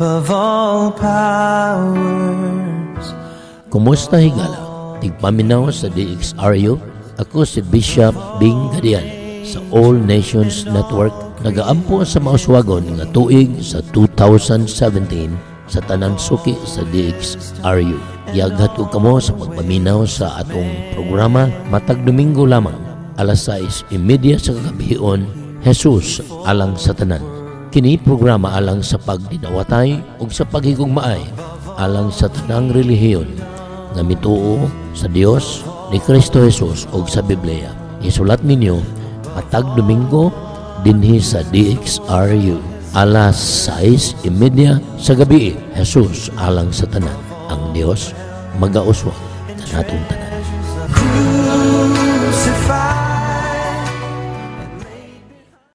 above all powers. Kumusta higala? Tigpaminaw sa DXRU. Ako si Bishop Bing Gadian sa All Nations Network. Nagaampo sa mauswagon nga tuig sa 2017 sa tanan suki sa DXRU. Yaghat ko kamo sa pagpaminaw sa atong programa matag Domingo lamang alas 6.30 sa kagabion Jesus alang sa tanan. Kini programa alang sa pagdinawatay ug sa paghigugmaay alang sa tanang relihiyon nga mituo sa Dios ni Kristo Jesus ug sa Biblia. Isulat ninyo matag Domingo dinhi sa DXRU alas 6.30 sa gabi Jesus alang sa tanan ang Dios magauswa kanatong tanan